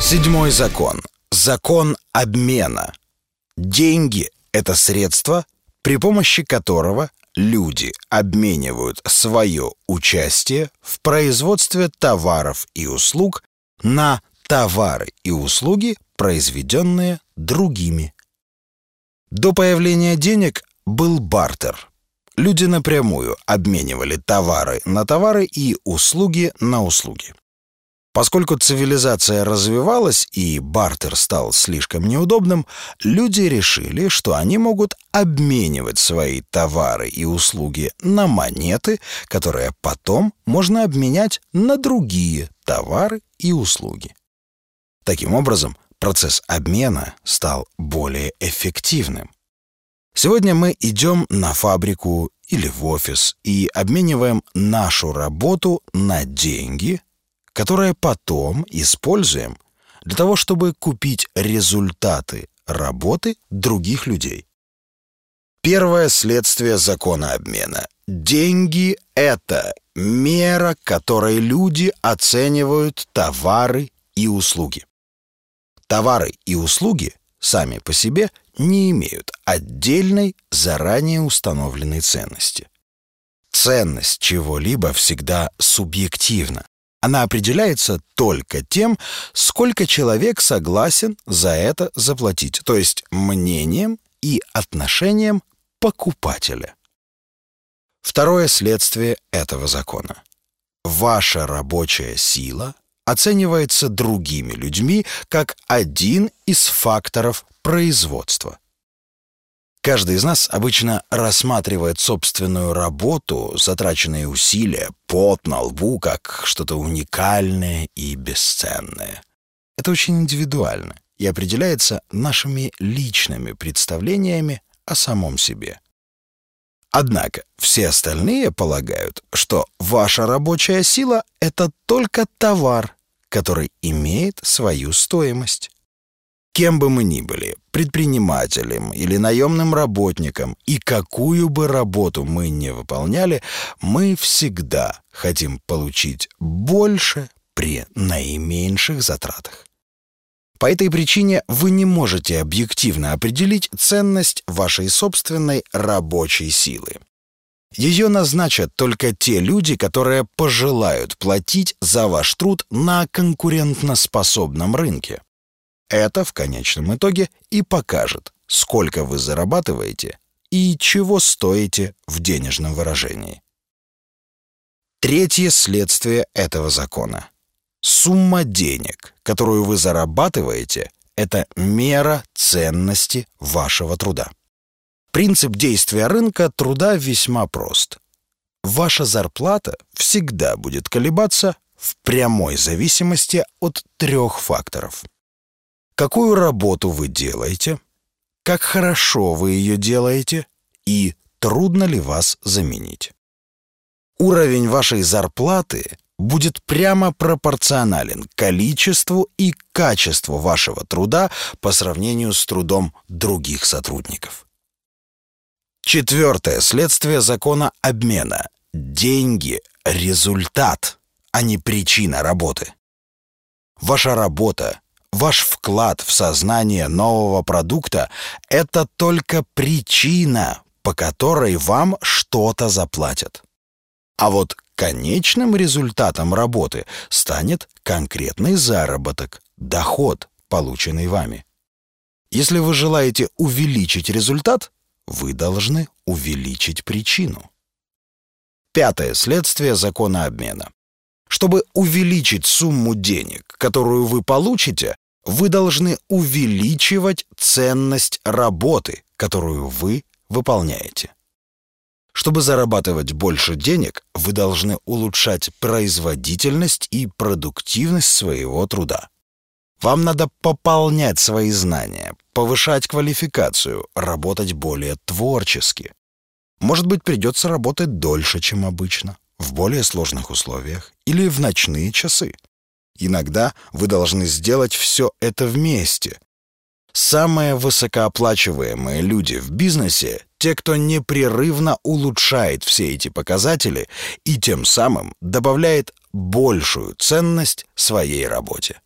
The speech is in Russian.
Седьмой закон. Закон обмена. Деньги – это средство, при помощи которого люди обменивают свое участие в производстве товаров и услуг на товары и услуги, произведенные другими. До появления денег был бартер. Люди напрямую обменивали товары на товары и услуги на услуги. Поскольку цивилизация развивалась и бартер стал слишком неудобным, люди решили, что они могут обменивать свои товары и услуги на монеты, которые потом можно обменять на другие товары и услуги. Таким образом, процесс обмена стал более эффективным. Сегодня мы идем на фабрику или в офис и обмениваем нашу работу на деньги – которое потом используем для того, чтобы купить результаты работы других людей. Первое следствие закона обмена. Деньги — это мера, которой люди оценивают товары и услуги. Товары и услуги сами по себе не имеют отдельной, заранее установленной ценности. Ценность чего-либо всегда субъективна. Она определяется только тем, сколько человек согласен за это заплатить, то есть мнением и отношением покупателя. Второе следствие этого закона. Ваша рабочая сила оценивается другими людьми как один из факторов производства. Каждый из нас обычно рассматривает собственную работу, затраченные усилия, пот на лбу, как что-то уникальное и бесценное. Это очень индивидуально и определяется нашими личными представлениями о самом себе. Однако все остальные полагают, что ваша рабочая сила — это только товар, который имеет свою стоимость. Кем бы мы ни были, предпринимателем или наемным работником, и какую бы работу мы ни выполняли, мы всегда хотим получить больше при наименьших затратах. По этой причине вы не можете объективно определить ценность вашей собственной рабочей силы. Ее назначат только те люди, которые пожелают платить за ваш труд на конкурентноспособном рынке. Это в конечном итоге и покажет, сколько вы зарабатываете и чего стоите в денежном выражении. Третье следствие этого закона. Сумма денег, которую вы зарабатываете, это мера ценности вашего труда. Принцип действия рынка труда весьма прост. Ваша зарплата всегда будет колебаться в прямой зависимости от трех факторов – какую работу вы делаете, как хорошо вы ее делаете и трудно ли вас заменить. Уровень вашей зарплаты будет прямо пропорционален количеству и качеству вашего труда по сравнению с трудом других сотрудников. Четвертое следствие закона обмена. Деньги – результат, а не причина работы. Ваша работа Ваш вклад в сознание нового продукта — это только причина, по которой вам что-то заплатят. А вот конечным результатом работы станет конкретный заработок, доход, полученный вами. Если вы желаете увеличить результат, вы должны увеличить причину. Пятое следствие закона обмена. Чтобы увеличить сумму денег, которую вы получите, вы должны увеличивать ценность работы, которую вы выполняете. Чтобы зарабатывать больше денег, вы должны улучшать производительность и продуктивность своего труда. Вам надо пополнять свои знания, повышать квалификацию, работать более творчески. Может быть, придется работать дольше, чем обычно в более сложных условиях или в ночные часы. Иногда вы должны сделать все это вместе. Самые высокооплачиваемые люди в бизнесе — те, кто непрерывно улучшает все эти показатели и тем самым добавляет большую ценность своей работе.